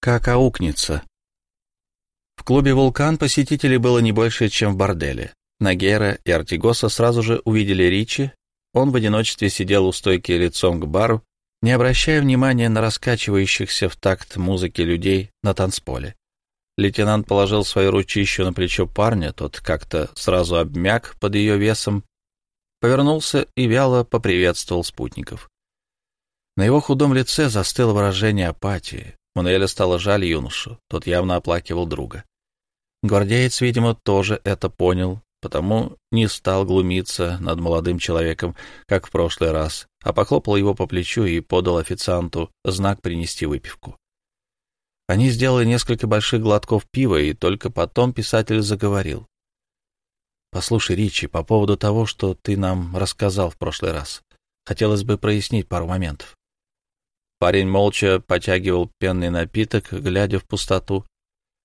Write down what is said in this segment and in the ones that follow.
как аукнется. В клубе «Вулкан» посетителей было не больше, чем в борделе. Нагера и Артигоса сразу же увидели Ричи. Он в одиночестве сидел у стойки лицом к бару, не обращая внимания на раскачивающихся в такт музыки людей на танцполе. Лейтенант положил свою ручищу на плечо парня, тот как-то сразу обмяк под ее весом, повернулся и вяло поприветствовал спутников. На его худом лице застыло выражение апатии. Мануэля стало жаль юношу, тот явно оплакивал друга. Гвардеец, видимо, тоже это понял, потому не стал глумиться над молодым человеком, как в прошлый раз, а похлопал его по плечу и подал официанту знак принести выпивку. Они сделали несколько больших глотков пива, и только потом писатель заговорил. «Послушай, Ричи, по поводу того, что ты нам рассказал в прошлый раз, хотелось бы прояснить пару моментов. Парень молча потягивал пенный напиток, глядя в пустоту.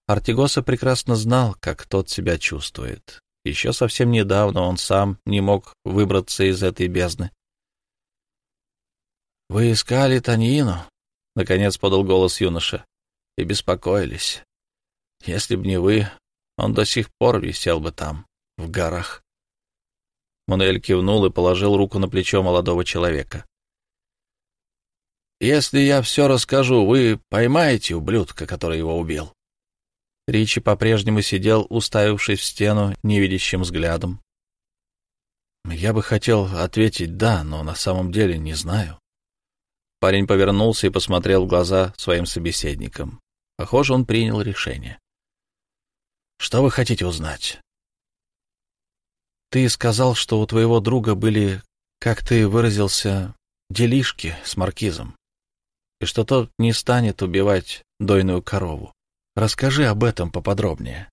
Артигоса прекрасно знал, как тот себя чувствует. Еще совсем недавно он сам не мог выбраться из этой бездны. — Вы искали Таньину? — наконец подал голос юноша. — И беспокоились. Если б не вы, он до сих пор висел бы там, в горах. Мануэль кивнул и положил руку на плечо молодого человека. Если я все расскажу, вы поймаете ублюдка, который его убил?» Ричи по-прежнему сидел, уставившись в стену невидящим взглядом. «Я бы хотел ответить «да», но на самом деле не знаю». Парень повернулся и посмотрел в глаза своим собеседникам. Похоже, он принял решение. «Что вы хотите узнать?» «Ты сказал, что у твоего друга были, как ты выразился, делишки с маркизом и что тот не станет убивать дойную корову. Расскажи об этом поподробнее.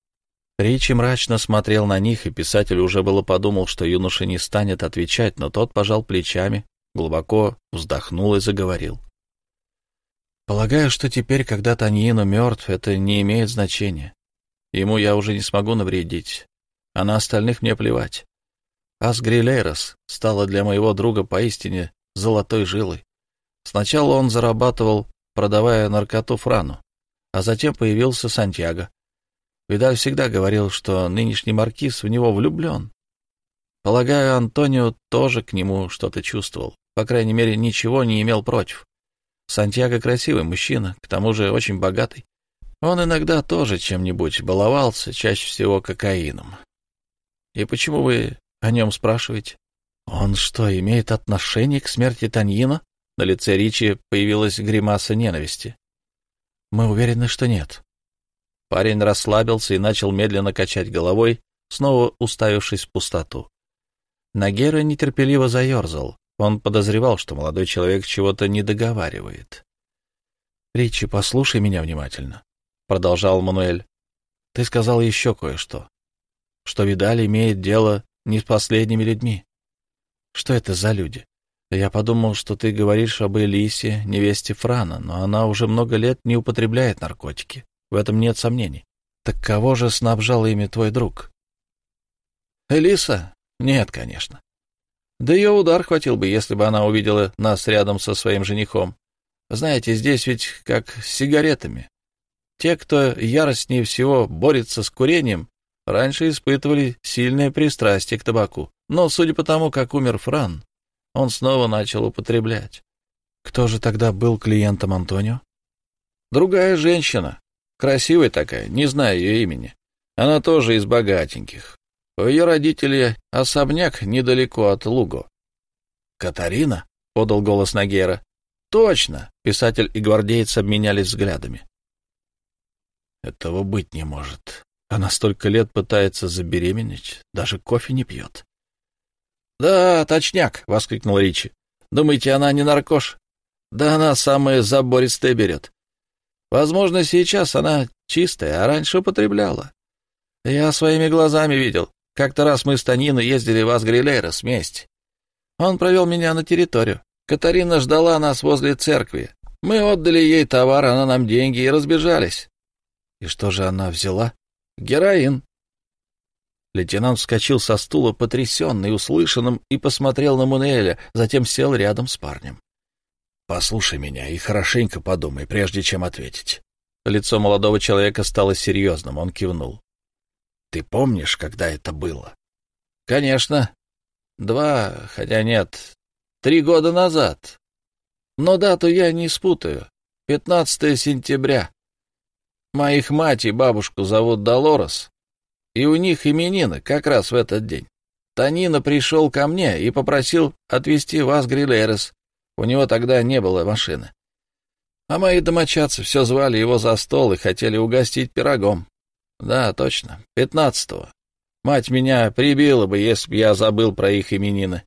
Ричи мрачно смотрел на них, и писатель уже было подумал, что юноша не станет отвечать, но тот пожал плечами, глубоко вздохнул и заговорил. «Полагаю, что теперь, когда Таньино мертв, это не имеет значения. Ему я уже не смогу навредить, а на остальных мне плевать. Асгрилейрос стала для моего друга поистине золотой жилой. Сначала он зарабатывал, продавая наркоту Франу, а затем появился Сантьяго. Видаль всегда говорил, что нынешний маркиз в него влюблен. Полагаю, Антонио тоже к нему что-то чувствовал, по крайней мере, ничего не имел против. Сантьяго красивый мужчина, к тому же очень богатый. Он иногда тоже чем-нибудь баловался, чаще всего кокаином. И почему вы о нем спрашиваете? Он что, имеет отношение к смерти Таньина? На лице Ричи появилась гримаса ненависти. «Мы уверены, что нет». Парень расслабился и начал медленно качать головой, снова уставившись в пустоту. Нагера нетерпеливо заерзал. Он подозревал, что молодой человек чего-то не договаривает. «Ричи, послушай меня внимательно», — продолжал Мануэль. «Ты сказал еще кое-что. Что Видаль имеет дело не с последними людьми. Что это за люди? Я подумал, что ты говоришь об Элисе, невесте Франа, но она уже много лет не употребляет наркотики. В этом нет сомнений. Так кого же снабжал ими твой друг? Элиса? Нет, конечно. Да ее удар хватил бы, если бы она увидела нас рядом со своим женихом. Знаете, здесь ведь как с сигаретами. Те, кто яростнее всего борется с курением, раньше испытывали сильное пристрастие к табаку. Но, судя по тому, как умер Фран, он снова начал употреблять. Кто же тогда был клиентом Антонио? Другая женщина. Красивая такая, не знаю ее имени. Она тоже из богатеньких. У ее родителей особняк недалеко от Луго. «Катарина?» — подал голос Нагера. «Точно!» — писатель и гвардеец обменялись взглядами. «Этого быть не может. Она столько лет пытается забеременеть, даже кофе не пьет. «Да, точняк!» — воскликнул Ричи. «Думаете, она не наркош? Да она самое забористое берет. Возможно, сейчас она чистая, а раньше употребляла. Я своими глазами видел. Как-то раз мы с Таниной ездили в Асгрилейрос вместе. Он провел меня на территорию. Катарина ждала нас возле церкви. Мы отдали ей товар, она нам деньги и разбежались. И что же она взяла? Героин. Лейтенант вскочил со стула, потрясенный услышанным, и посмотрел на Мунеля, затем сел рядом с парнем. — Послушай меня и хорошенько подумай, прежде чем ответить. Лицо молодого человека стало серьезным, он кивнул. «Ты помнишь, когда это было?» «Конечно. Два, хотя нет, три года назад. Но дату я не спутаю. 15 сентября. Моих мать и бабушку зовут Долорес, и у них именины как раз в этот день. Танина пришел ко мне и попросил отвезти вас, Грилерес. У него тогда не было машины. А мои домочадцы все звали его за стол и хотели угостить пирогом. Да, точно, пятнадцатого. Мать меня прибила бы, если б я забыл про их именины.